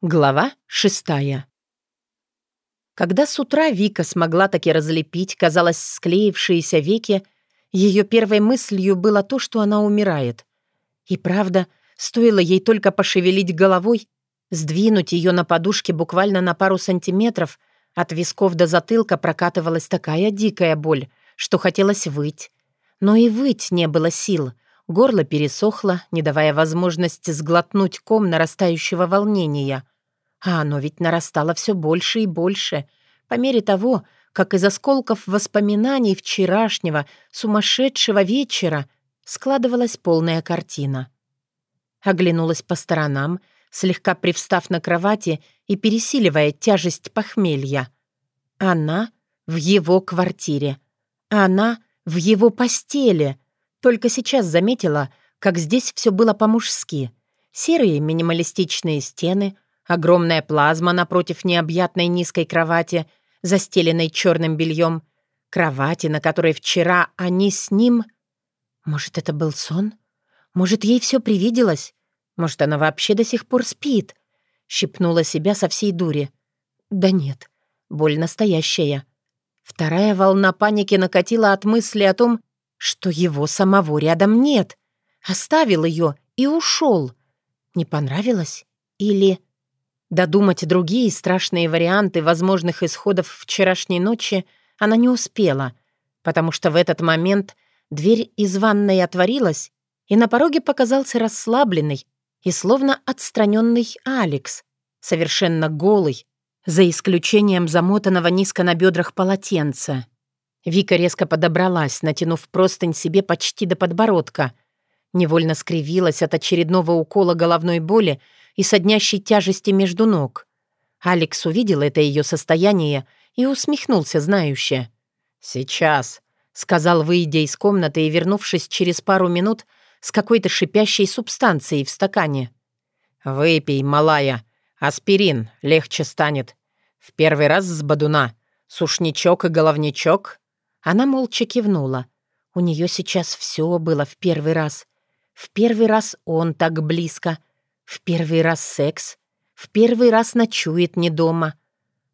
Глава шестая. Когда с утра Вика смогла таки разлепить, казалось, склеившиеся веки, ее первой мыслью было то, что она умирает. И правда, стоило ей только пошевелить головой, сдвинуть ее на подушке буквально на пару сантиметров, от висков до затылка прокатывалась такая дикая боль, что хотелось выть. Но и выть не было сил. Горло пересохло, не давая возможности сглотнуть ком нарастающего волнения. А оно ведь нарастало все больше и больше, по мере того, как из осколков воспоминаний вчерашнего сумасшедшего вечера складывалась полная картина. Оглянулась по сторонам, слегка привстав на кровати и пересиливая тяжесть похмелья. Она в его квартире. Она в его постели. Только сейчас заметила, как здесь все было по-мужски. Серые минималистичные стены — Огромная плазма напротив необъятной низкой кровати, застеленной черным бельем. Кровати, на которой вчера они с ним... Может, это был сон? Может, ей все привиделось? Может, она вообще до сих пор спит? Щипнула себя со всей дури. Да нет, боль настоящая. Вторая волна паники накатила от мысли о том, что его самого рядом нет. Оставил ее и ушел. Не понравилось? Или... Додумать другие страшные варианты возможных исходов вчерашней ночи она не успела, потому что в этот момент дверь из ванной отворилась, и на пороге показался расслабленный и словно отстраненный Алекс, совершенно голый, за исключением замотанного низко на бедрах полотенца. Вика резко подобралась, натянув простынь себе почти до подбородка. Невольно скривилась от очередного укола головной боли и соднящей тяжести между ног. Алекс увидел это ее состояние и усмехнулся знающе. «Сейчас», — сказал, выйдя из комнаты и вернувшись через пару минут с какой-то шипящей субстанцией в стакане. «Выпей, малая. Аспирин. Легче станет. В первый раз с бодуна. Сушничок и головничок». Она молча кивнула. У нее сейчас все было в первый раз. В первый раз он так близко, в первый раз секс. В первый раз ночует не дома.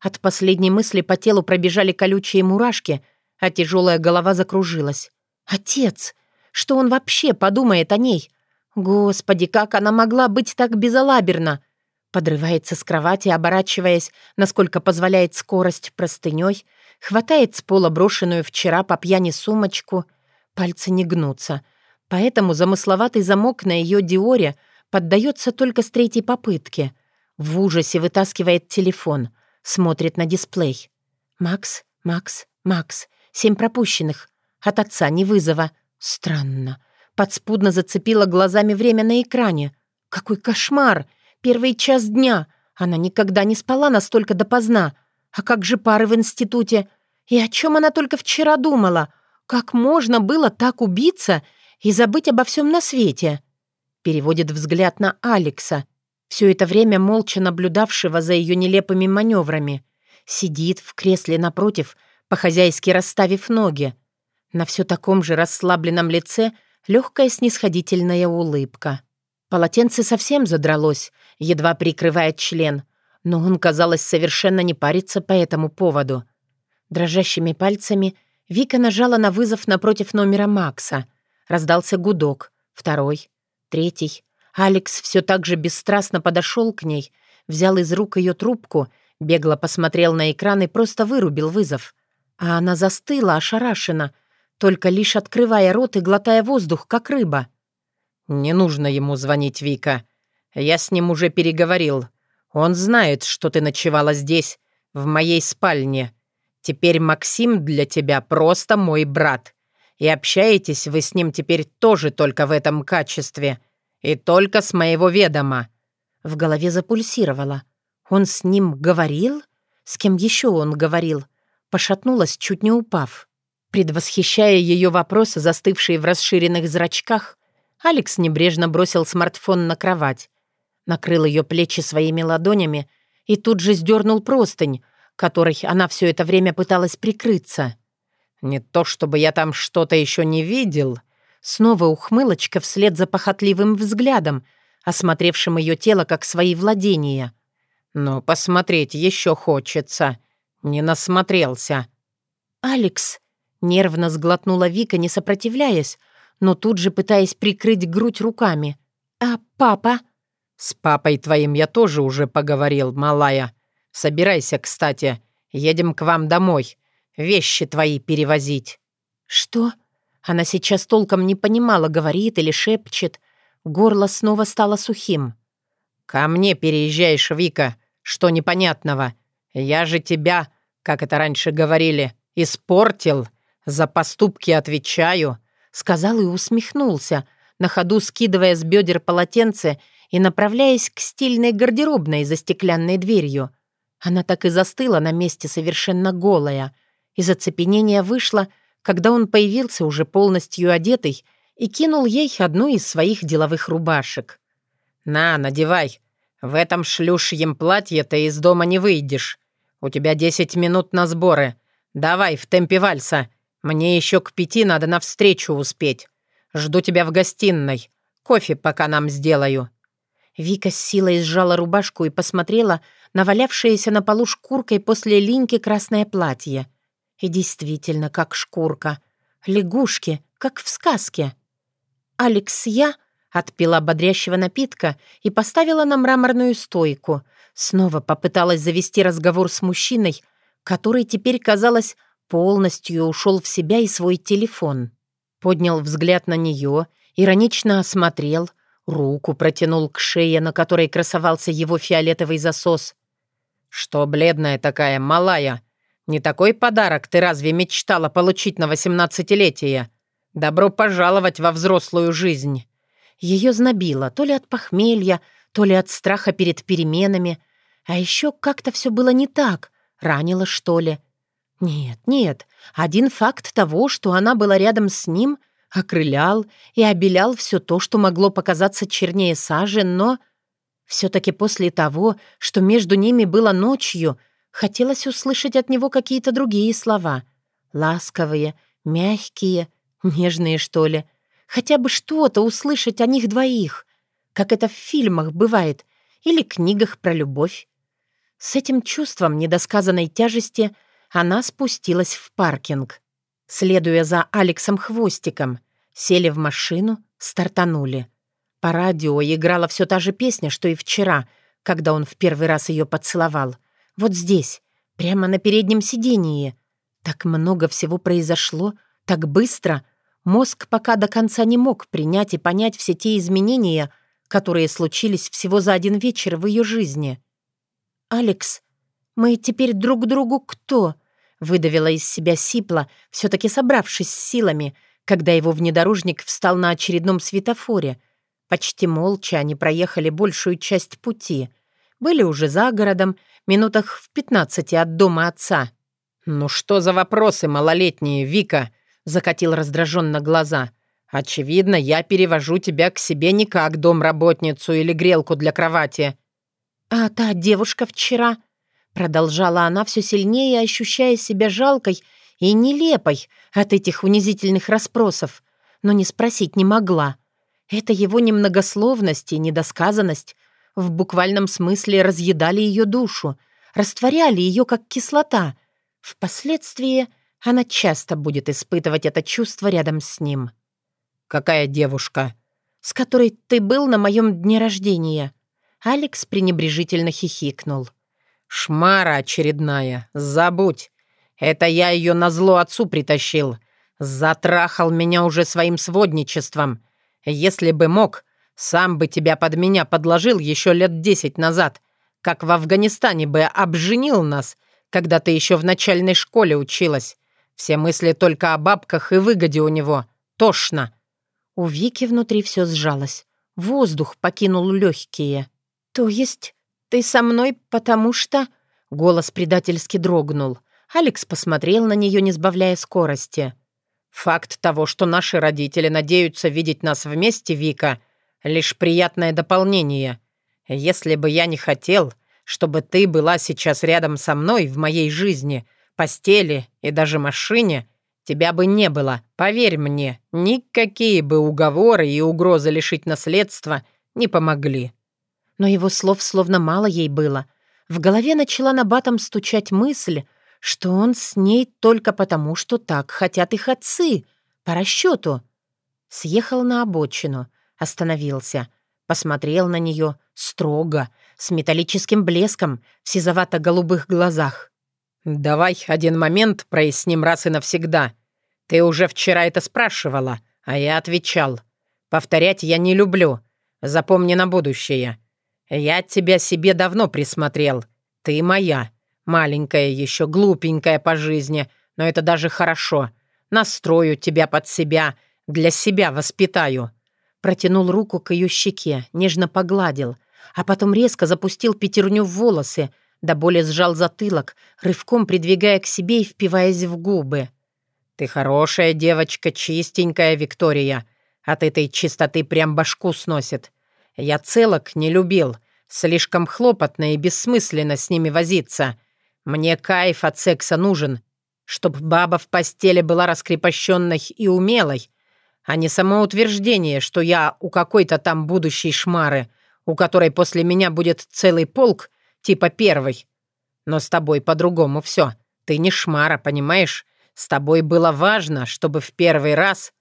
От последней мысли по телу пробежали колючие мурашки, а тяжелая голова закружилась. Отец! Что он вообще подумает о ней? Господи, как она могла быть так безалаберна? Подрывается с кровати, оборачиваясь, насколько позволяет скорость простыней, хватает с пола брошенную вчера по пьяни сумочку. Пальцы не гнутся. Поэтому замысловатый замок на ее диоре — Поддается только с третьей попытки. В ужасе вытаскивает телефон. Смотрит на дисплей. «Макс, Макс, Макс. Семь пропущенных. От отца ни вызова. Странно. Подспудно зацепила глазами время на экране. Какой кошмар! Первый час дня. Она никогда не спала настолько допоздна. А как же пары в институте? И о чем она только вчера думала? Как можно было так убиться и забыть обо всем на свете? переводит взгляд на Алекса, все это время молча наблюдавшего за ее нелепыми маневрами. Сидит в кресле напротив, по-хозяйски расставив ноги. На все таком же расслабленном лице легкая снисходительная улыбка. Полотенце совсем задралось, едва прикрывает член, но он, казалось, совершенно не парится по этому поводу. Дрожащими пальцами Вика нажала на вызов напротив номера Макса. Раздался гудок, второй, третий. Алекс все так же бесстрастно подошел к ней, взял из рук ее трубку, бегло посмотрел на экран и просто вырубил вызов. А она застыла, ошарашена, только лишь открывая рот и глотая воздух, как рыба. «Не нужно ему звонить, Вика. Я с ним уже переговорил. Он знает, что ты ночевала здесь, в моей спальне. Теперь Максим для тебя просто мой брат. И общаетесь вы с ним теперь тоже только в этом качестве. И только с моего ведома». В голове запульсировало. Он с ним говорил? С кем еще он говорил? Пошатнулась, чуть не упав. Предвосхищая ее вопросы, застывшие в расширенных зрачках, Алекс небрежно бросил смартфон на кровать, накрыл ее плечи своими ладонями и тут же сдернул простынь, которой она все это время пыталась прикрыться. «Не то чтобы я там что-то еще не видел», Снова ухмылочка вслед за похотливым взглядом, осмотревшим ее тело как свои владения. Но посмотреть еще хочется. Не насмотрелся». «Алекс», — нервно сглотнула Вика, не сопротивляясь, но тут же пытаясь прикрыть грудь руками. «А папа?» «С папой твоим я тоже уже поговорил, малая. Собирайся, кстати. Едем к вам домой. Вещи твои перевозить». «Что?» Она сейчас толком не понимала, говорит или шепчет. Горло снова стало сухим. «Ко мне переезжаешь, Вика. Что непонятного? Я же тебя, как это раньше говорили, испортил. За поступки отвечаю», — сказал и усмехнулся, на ходу скидывая с бедер полотенце и направляясь к стильной гардеробной за стеклянной дверью. Она так и застыла на месте совершенно голая. Из оцепенения вышла, когда он появился уже полностью одетый и кинул ей одну из своих деловых рубашек. «На, надевай. В этом шлюшьем платье ты из дома не выйдешь. У тебя десять минут на сборы. Давай, в темпе вальса. Мне еще к пяти надо навстречу успеть. Жду тебя в гостиной. Кофе пока нам сделаю». Вика с силой сжала рубашку и посмотрела на валявшееся на полу шкуркой после линьки красное платье. И действительно, как шкурка. Лягушки, как в сказке. «Алекс, я...» — отпила бодрящего напитка и поставила на мраморную стойку. Снова попыталась завести разговор с мужчиной, который теперь, казалось, полностью ушел в себя и свой телефон. Поднял взгляд на нее, иронично осмотрел — Руку протянул к шее, на которой красовался его фиолетовый засос. «Что бледная такая, малая? Не такой подарок ты разве мечтала получить на восемнадцатилетие? Добро пожаловать во взрослую жизнь!» Ее знобило то ли от похмелья, то ли от страха перед переменами. А еще как-то все было не так. Ранило, что ли? Нет, нет. Один факт того, что она была рядом с ним — окрылял и обелял все то, что могло показаться чернее сажи, но... Все-таки после того, что между ними было ночью, хотелось услышать от него какие-то другие слова. Ласковые, мягкие, нежные, что ли. Хотя бы что-то услышать о них двоих, как это в фильмах бывает, или книгах про любовь. С этим чувством недосказанной тяжести она спустилась в паркинг. Следуя за Алексом Хвостиком, сели в машину, стартанули. По радио играла все та же песня, что и вчера, когда он в первый раз ее поцеловал. Вот здесь, прямо на переднем сидении. Так много всего произошло, так быстро. Мозг пока до конца не мог принять и понять все те изменения, которые случились всего за один вечер в ее жизни. «Алекс, мы теперь друг другу кто?» Выдавила из себя Сипла, все-таки собравшись с силами, когда его внедорожник встал на очередном светофоре. Почти молча они проехали большую часть пути. Были уже за городом, минутах в пятнадцати от дома отца. «Ну что за вопросы, малолетние, Вика?» — закатил раздраженно глаза. «Очевидно, я перевожу тебя к себе не как домработницу или грелку для кровати». «А та девушка вчера...» Продолжала она все сильнее, ощущая себя жалкой и нелепой от этих унизительных расспросов, но не спросить не могла. Это его немногословность и недосказанность в буквальном смысле разъедали ее душу, растворяли ее как кислота. Впоследствии она часто будет испытывать это чувство рядом с ним. «Какая девушка?» «С которой ты был на моем дне рождения». Алекс пренебрежительно хихикнул. «Шмара очередная, забудь. Это я ее на зло отцу притащил. Затрахал меня уже своим сводничеством. Если бы мог, сам бы тебя под меня подложил еще лет десять назад, как в Афганистане бы обженил нас, когда ты еще в начальной школе училась. Все мысли только о бабках и выгоде у него. Тошно». У Вики внутри все сжалось. Воздух покинул легкие. «То есть ты со мной, потому что...» Голос предательски дрогнул. Алекс посмотрел на нее, не сбавляя скорости. «Факт того, что наши родители надеются видеть нас вместе, Вика, лишь приятное дополнение. Если бы я не хотел, чтобы ты была сейчас рядом со мной в моей жизни, постели и даже машине, тебя бы не было, поверь мне, никакие бы уговоры и угрозы лишить наследства не помогли». Но его слов словно мало ей было. В голове начала на батом стучать мысль, что он с ней только потому, что так хотят их отцы, по расчету. Съехал на обочину, остановился, посмотрел на нее строго, с металлическим блеском в сизовато-голубых глазах. «Давай один момент проясним раз и навсегда. Ты уже вчера это спрашивала, а я отвечал. Повторять я не люблю. Запомни на будущее. Я тебя себе давно присмотрел. Ты моя. Маленькая еще, глупенькая по жизни, но это даже хорошо. Настрою тебя под себя, для себя воспитаю». Протянул руку к ее щеке, нежно погладил, а потом резко запустил пятерню в волосы, до боли сжал затылок, рывком придвигая к себе и впиваясь в губы. «Ты хорошая девочка, чистенькая, Виктория. От этой чистоты прям башку сносит. Я целок не любил. Слишком хлопотно и бессмысленно с ними возиться. Мне кайф от секса нужен, чтоб баба в постели была раскрепощенной и умелой, а не самоутверждение, что я у какой-то там будущей шмары, у которой после меня будет целый полк, типа первый. Но с тобой по-другому все. Ты не шмара, понимаешь? С тобой было важно, чтобы в первый раз...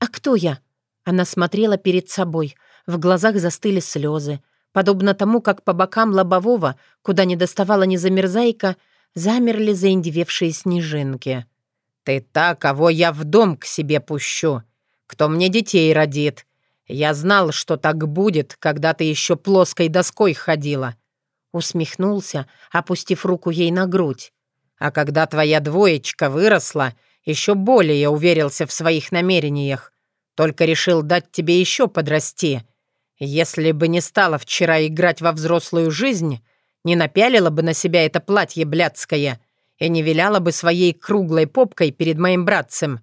«А кто я?» Она смотрела перед собой. В глазах застыли слезы. Подобно тому, как по бокам лобового, куда не доставала ни замерзайка, замерли заиндевевшие снежинки. «Ты та, кого я в дом к себе пущу, кто мне детей родит. Я знал, что так будет, когда ты еще плоской доской ходила». Усмехнулся, опустив руку ей на грудь. «А когда твоя двоечка выросла, еще более уверился в своих намерениях. Только решил дать тебе еще подрасти. Если бы не стала вчера играть во взрослую жизнь, не напялила бы на себя это платье блядское и не виляла бы своей круглой попкой перед моим братцем.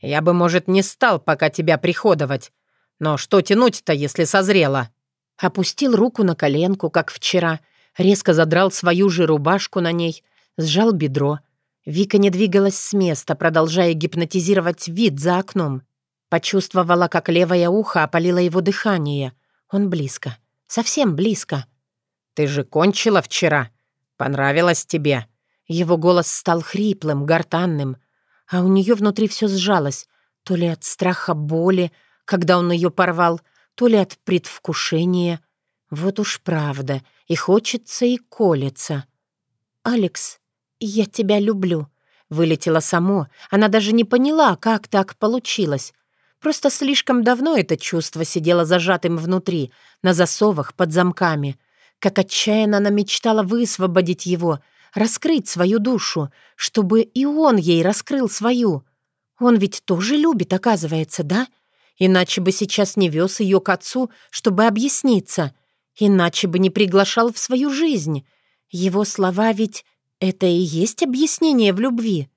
Я бы, может, не стал пока тебя приходовать. Но что тянуть-то, если созрела?» Опустил руку на коленку, как вчера, резко задрал свою же рубашку на ней, сжал бедро. Вика не двигалась с места, продолжая гипнотизировать вид за окном. Почувствовала, как левое ухо опалило его дыхание. Он близко, совсем близко. «Ты же кончила вчера. Понравилось тебе?» Его голос стал хриплым, гортанным, а у нее внутри все сжалось, то ли от страха боли, когда он ее порвал, то ли от предвкушения. Вот уж правда, и хочется, и колется. «Алекс, я тебя люблю», — вылетело само. Она даже не поняла, как так получилось. Просто слишком давно это чувство сидело зажатым внутри, на засовах, под замками — как отчаянно она мечтала высвободить его, раскрыть свою душу, чтобы и он ей раскрыл свою. Он ведь тоже любит, оказывается, да? Иначе бы сейчас не вез ее к отцу, чтобы объясниться. Иначе бы не приглашал в свою жизнь. Его слова ведь это и есть объяснение в любви.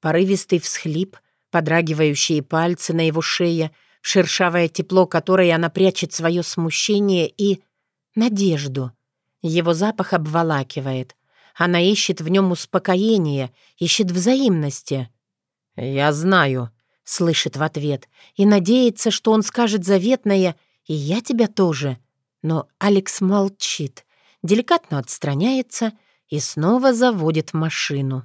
Порывистый всхлип, подрагивающие пальцы на его шее, шершавое тепло которой она прячет свое смущение и надежду. Его запах обволакивает. Она ищет в нем успокоение, ищет взаимности. «Я знаю», — слышит в ответ, и надеется, что он скажет заветное «и я тебя тоже». Но Алекс молчит, деликатно отстраняется и снова заводит машину.